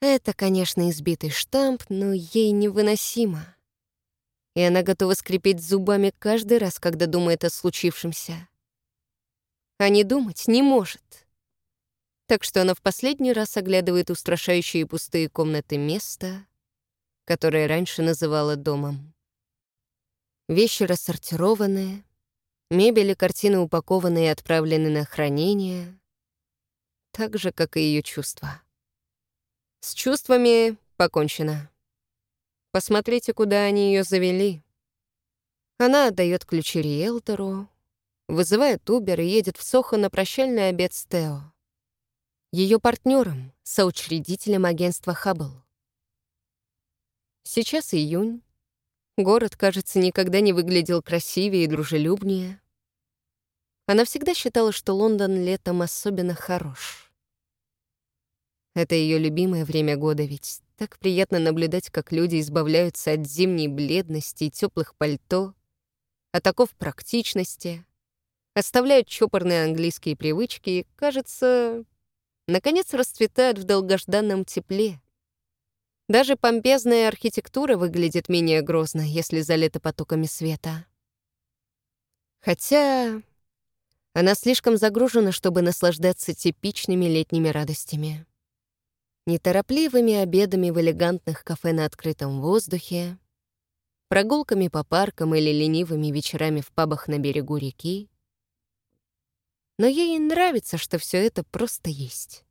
Это, конечно, избитый штамп, но ей невыносимо. И она готова скрипеть зубами каждый раз, когда думает о случившемся. А не думать не может. Так что она в последний раз оглядывает устрашающие пустые комнаты места, которое раньше называла домом. Вещи рассортированные, мебель и картины упакованы и отправлены на хранение, так же, как и ее чувства. С чувствами покончено. Посмотрите, куда они ее завели. Она отдает ключи риэлтору, вызывает Убер и едет в Сохо на прощальный обед с Тео. Ее партнером, соучредителем агентства «Хаббл». Сейчас июнь, Город, кажется, никогда не выглядел красивее и дружелюбнее. Она всегда считала, что Лондон летом особенно хорош. Это ее любимое время года, ведь так приятно наблюдать, как люди избавляются от зимней бледности и теплых пальто, от оков практичности, оставляют чопорные английские привычки и, кажется, наконец расцветают в долгожданном тепле, даже помпезная архитектура выглядит менее грозно, если залита потоками света. Хотя она слишком загружена, чтобы наслаждаться типичными летними радостями. Неторопливыми обедами в элегантных кафе на открытом воздухе, прогулками по паркам или ленивыми вечерами в пабах на берегу реки. Но ей нравится, что все это просто есть.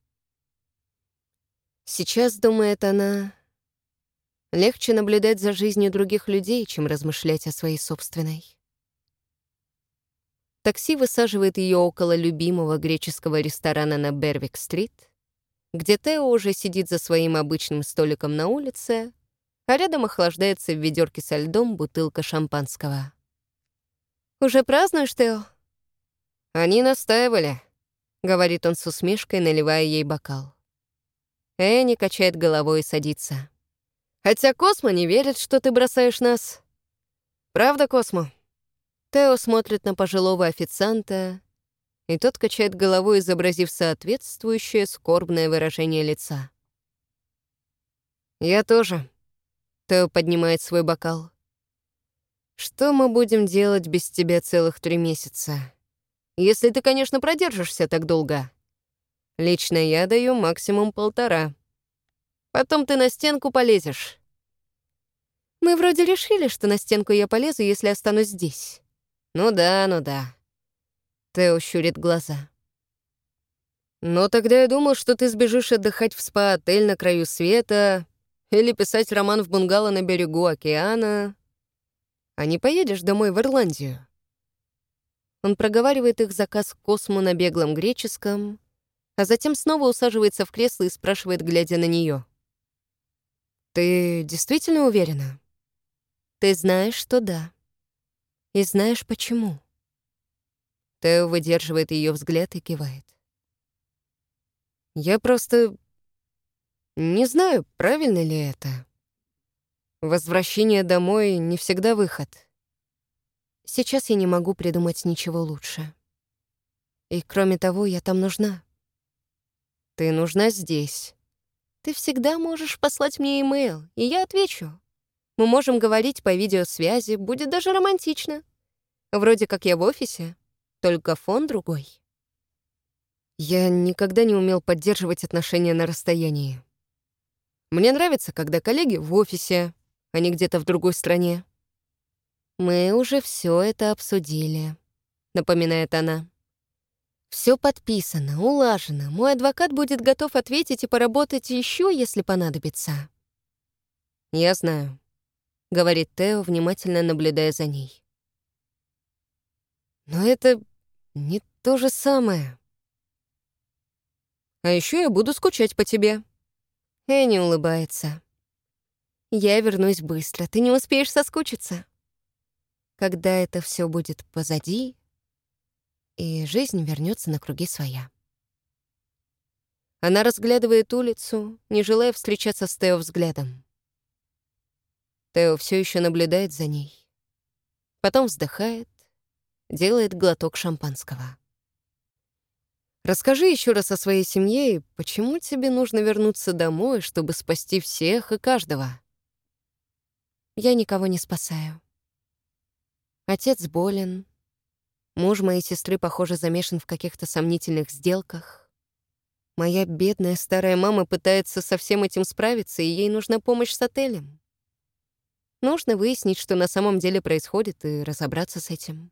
Сейчас, думает она, Легче наблюдать за жизнью других людей, чем размышлять о своей собственной. Такси высаживает ее около любимого греческого ресторана на Бервик-стрит, где Тео уже сидит за своим обычным столиком на улице, а рядом охлаждается в ведерке со льдом бутылка шампанского. «Уже празднуешь, Тео?» «Они настаивали», — говорит он с усмешкой, наливая ей бокал. Энни качает головой и садится. Хотя Космо не верит, что ты бросаешь нас. Правда, Космо?» Тео смотрит на пожилого официанта, и тот качает головой, изобразив соответствующее скорбное выражение лица. «Я тоже». Тео поднимает свой бокал. «Что мы будем делать без тебя целых три месяца? Если ты, конечно, продержишься так долго. Лично я даю максимум полтора». Потом ты на стенку полезешь. Мы вроде решили, что на стенку я полезу, если останусь здесь. Ну да, ну да. Тео щурит глаза. Но тогда я думал, что ты сбежишь отдыхать в спа-отель на краю света или писать роман в бунгало на берегу океана, а не поедешь домой в Ирландию. Он проговаривает их заказ Косму на беглом греческом, а затем снова усаживается в кресло и спрашивает, глядя на нее. «Ты действительно уверена?» «Ты знаешь, что да. И знаешь, почему». Тео выдерживает ее взгляд и кивает. «Я просто... не знаю, правильно ли это. Возвращение домой не всегда выход. Сейчас я не могу придумать ничего лучше. И кроме того, я там нужна. Ты нужна здесь. Ты всегда можешь послать мне имейл, и я отвечу. Мы можем говорить по видеосвязи, будет даже романтично. Вроде как я в офисе, только фон другой. Я никогда не умел поддерживать отношения на расстоянии. Мне нравится, когда коллеги в офисе, а не где-то в другой стране. Мы уже все это обсудили, напоминает она. Все подписано, улажено. Мой адвокат будет готов ответить и поработать еще, если понадобится. Я знаю, говорит Тео, внимательно наблюдая за ней. Но это не то же самое. А еще я буду скучать по тебе. Энни улыбается. Я вернусь быстро, ты не успеешь соскучиться. Когда это все будет позади, и жизнь вернется на круги своя. Она разглядывает улицу, не желая встречаться с Тео взглядом. Тео все еще наблюдает за ней. Потом вздыхает, делает глоток шампанского. Расскажи еще раз о своей семье и почему тебе нужно вернуться домой, чтобы спасти всех и каждого. Я никого не спасаю. Отец болен. Муж моей сестры, похоже, замешан в каких-то сомнительных сделках. Моя бедная старая мама пытается со всем этим справиться, и ей нужна помощь с отелем. Нужно выяснить, что на самом деле происходит, и разобраться с этим.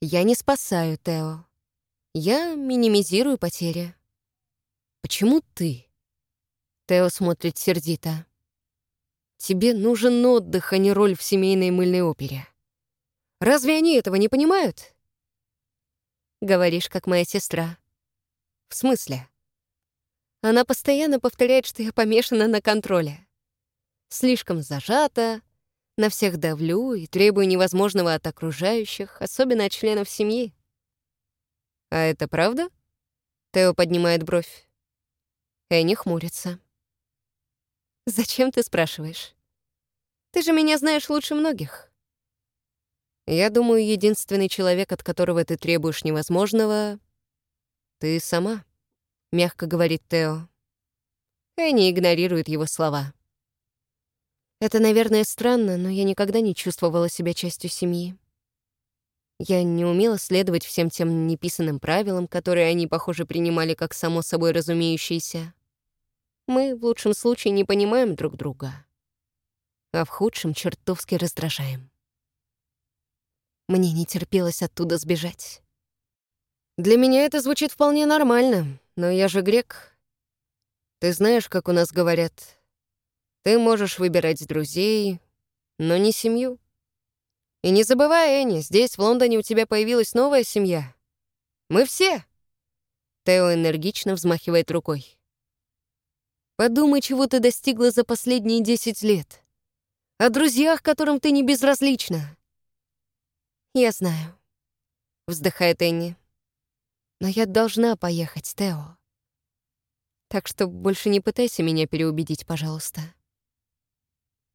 Я не спасаю Тео. Я минимизирую потери. Почему ты? Тео смотрит сердито. Тебе нужен отдых, а не роль в семейной мыльной опере. Разве они этого не понимают? Говоришь, как моя сестра. В смысле? Она постоянно повторяет, что я помешана на контроле. Слишком зажата, на всех давлю и требую невозможного от окружающих, особенно от членов семьи. «А это правда?» Тео поднимает бровь. Энни хмурится. «Зачем ты спрашиваешь? Ты же меня знаешь лучше многих». «Я думаю, единственный человек, от которого ты требуешь невозможного, — ты сама», — мягко говорит Тео. Энни игнорирует его слова. Это, наверное, странно, но я никогда не чувствовала себя частью семьи. Я не умела следовать всем тем неписанным правилам, которые они, похоже, принимали как само собой разумеющиеся. Мы в лучшем случае не понимаем друг друга, а в худшем чертовски раздражаем. Мне не терпелось оттуда сбежать. Для меня это звучит вполне нормально, но я же грек. Ты знаешь, как у нас говорят, ты можешь выбирать друзей, но не семью. И не забывай, Энни, здесь, в Лондоне, у тебя появилась новая семья. Мы все. Тео энергично взмахивает рукой. Подумай, чего ты достигла за последние десять лет. О друзьях, которым ты не безразлична. Я знаю. Вздыхает Энни. Но я должна поехать, Тео. Так что больше не пытайся меня переубедить, пожалуйста.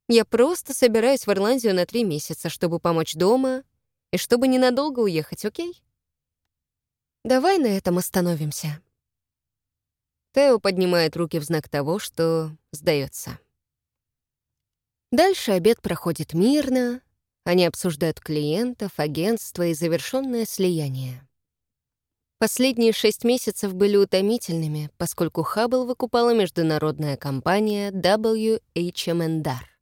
Я просто собираюсь в Ирландию на три месяца, чтобы помочь дома и чтобы ненадолго уехать, окей? Давай на этом остановимся. Тео поднимает руки в знак того, что сдается. Дальше обед проходит мирно, они обсуждают клиентов, агентство и завершенное слияние. Последние шесть месяцев были утомительными, поскольку Хаббл выкупала международная компания WHM Dar.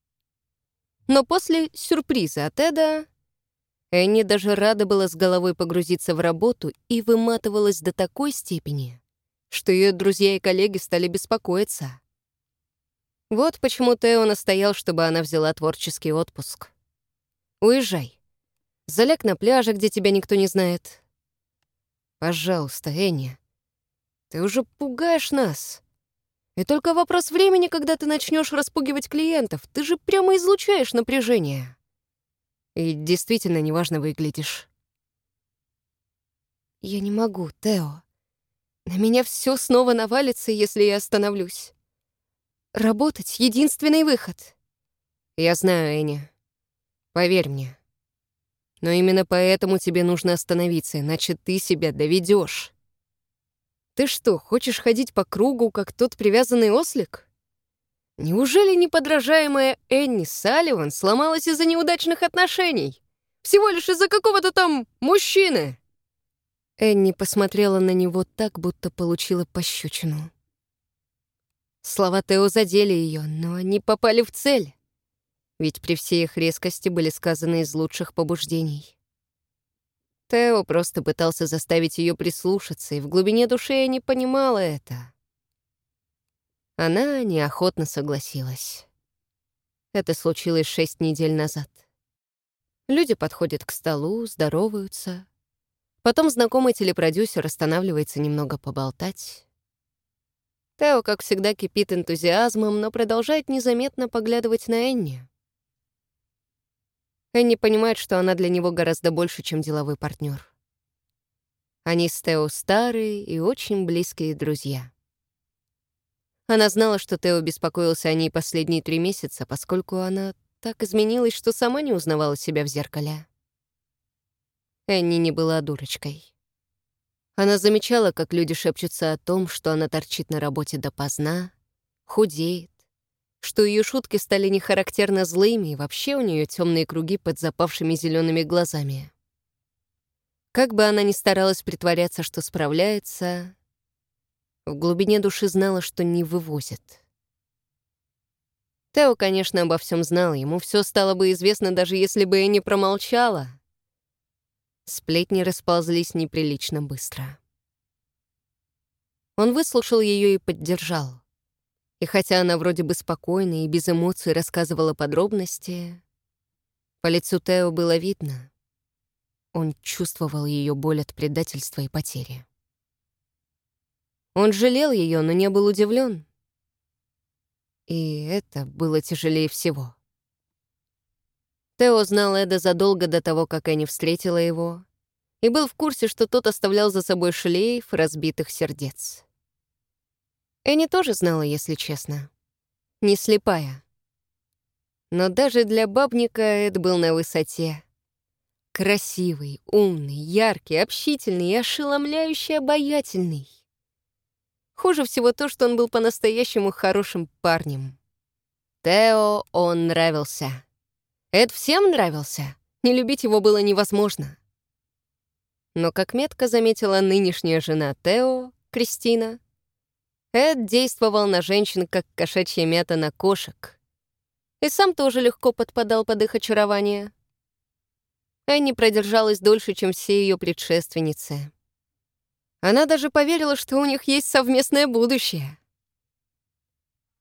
Но после сюрприза от Эда Энни даже рада была с головой погрузиться в работу и выматывалась до такой степени, что ее друзья и коллеги стали беспокоиться. Вот почему Тео настоял, чтобы она взяла творческий отпуск. «Уезжай. Заляг на пляже, где тебя никто не знает. Пожалуйста, Энни, ты уже пугаешь нас. И только вопрос времени, когда ты начнешь распугивать клиентов. Ты же прямо излучаешь напряжение. И действительно неважно выглядишь. Я не могу, Тео. На меня все снова навалится, если я остановлюсь. Работать — единственный выход. Я знаю, Эня. Поверь мне. Но именно поэтому тебе нужно остановиться, иначе ты себя доведешь. Ты что, хочешь ходить по кругу, как тот привязанный ослик? Неужели неподражаемая Энни Салливан сломалась из-за неудачных отношений? Всего лишь из-за какого-то там мужчины?» Энни посмотрела на него так, будто получила пощечину. Слова Тео задели ее, но они попали в цель. Ведь при всей их резкости были сказаны из лучших побуждений. Тео просто пытался заставить ее прислушаться, и в глубине души я не понимала это. Она неохотно согласилась. Это случилось шесть недель назад. Люди подходят к столу, здороваются. Потом знакомый телепродюсер останавливается немного поболтать. Тео, как всегда, кипит энтузиазмом, но продолжает незаметно поглядывать на Энни. Энни понимает, что она для него гораздо больше, чем деловой партнер. Они с Тео старые и очень близкие друзья. Она знала, что Тео беспокоился о ней последние три месяца, поскольку она так изменилась, что сама не узнавала себя в зеркале. Энни не была дурочкой. Она замечала, как люди шепчутся о том, что она торчит на работе допоздна, худеет, что ее шутки стали нехарактерно злыми, и вообще у нее темные круги под запавшими зелеными глазами. Как бы она ни старалась притворяться, что справляется, в глубине души знала, что не вывозит. Тео, конечно, обо всем знал, ему все стало бы известно, даже если бы и не промолчала. Сплетни расползлись неприлично быстро. Он выслушал ее и поддержал. И хотя она вроде бы спокойно и без эмоций рассказывала подробности, по лицу Тео было видно. Он чувствовал ее боль от предательства и потери. Он жалел ее, но не был удивлен. И это было тяжелее всего. Тео знал Эда задолго до того, как Энни встретила его, и был в курсе, что тот оставлял за собой шлейф разбитых сердец. Энни тоже знала, если честно. Не слепая. Но даже для бабника Эд был на высоте. Красивый, умный, яркий, общительный и ошеломляюще обаятельный. Хуже всего то, что он был по-настоящему хорошим парнем. Тео он нравился. Эд всем нравился. Не любить его было невозможно. Но, как метко заметила нынешняя жена Тео, Кристина, Эд действовал на женщин, как кошачья мята на кошек. И сам тоже легко подпадал под их очарование. Энни продержалась дольше, чем все ее предшественницы. Она даже поверила, что у них есть совместное будущее.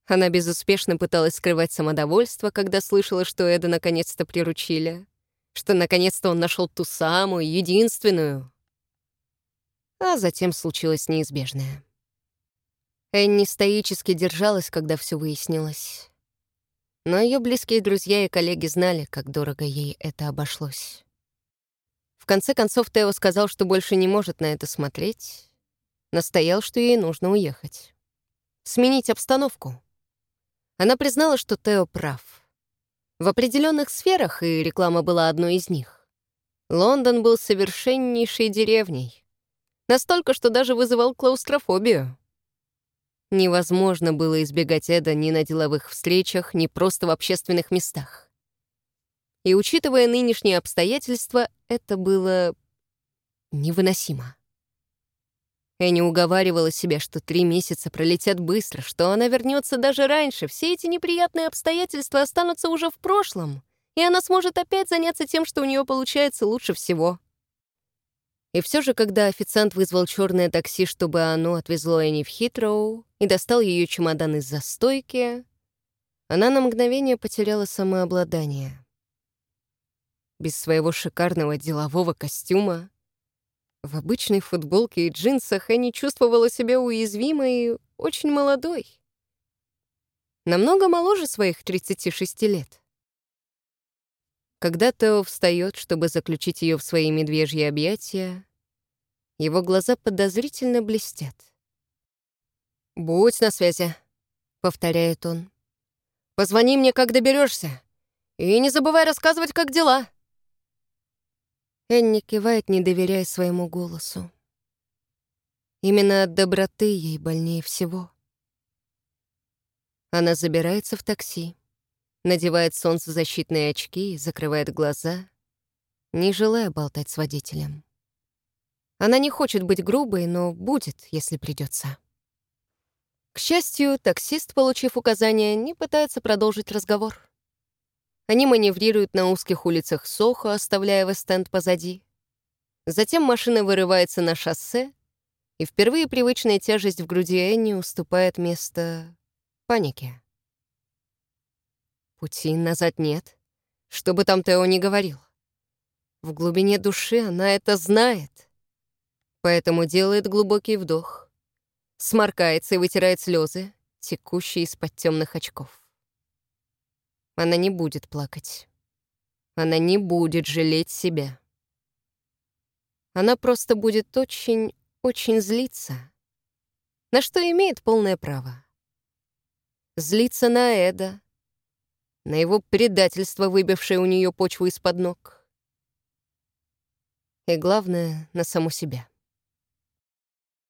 Она безуспешно пыталась скрывать самодовольство, когда слышала, что Эда наконец-то приручили, что наконец-то он нашел ту самую, единственную. А затем случилось неизбежное. Энни стоически держалась, когда все выяснилось. Но ее близкие друзья и коллеги знали, как дорого ей это обошлось. В конце концов, Тео сказал, что больше не может на это смотреть, настоял, что ей нужно уехать. Сменить обстановку. Она признала, что Тео прав. В определенных сферах, и реклама была одной из них, Лондон был совершеннейшей деревней. Настолько, что даже вызывал клаустрофобию. Невозможно было избегать Эда ни на деловых встречах, ни просто в общественных местах. И учитывая нынешние обстоятельства, это было невыносимо. Энни уговаривала себя, что три месяца пролетят быстро, что она вернется даже раньше, все эти неприятные обстоятельства останутся уже в прошлом, и она сможет опять заняться тем, что у нее получается лучше всего. И все же, когда официант вызвал черное такси, чтобы оно отвезло Энни в Хитроу и достал ее чемодан из застойки, она на мгновение потеряла самообладание. Без своего шикарного делового костюма в обычной футболке и джинсах Энни чувствовала себя уязвимой и очень молодой. Намного моложе своих 36 лет. Когда Тео встает, чтобы заключить ее в свои медвежьи объятия, его глаза подозрительно блестят. «Будь на связи», — повторяет он. «Позвони мне, как доберешься, и не забывай рассказывать, как дела». Энни кивает, не доверяя своему голосу. Именно от доброты ей больнее всего. Она забирается в такси, надевает солнцезащитные очки закрывает глаза, не желая болтать с водителем. Она не хочет быть грубой, но будет, если придется. К счастью, таксист, получив указание, не пытается продолжить разговор. Они маневрируют на узких улицах Сохо, оставляя Вестенд позади. Затем машина вырывается на шоссе, и впервые привычная тяжесть в груди Энни уступает место панике. Пути назад нет, что бы там Тео ни говорил. В глубине души она это знает, поэтому делает глубокий вдох, сморкается и вытирает слезы, текущие из-под темных очков. Она не будет плакать. Она не будет жалеть себя. Она просто будет очень, очень злиться. На что имеет полное право. Злиться на Эда, на его предательство, выбившее у нее почву из-под ног. И главное, на саму себя.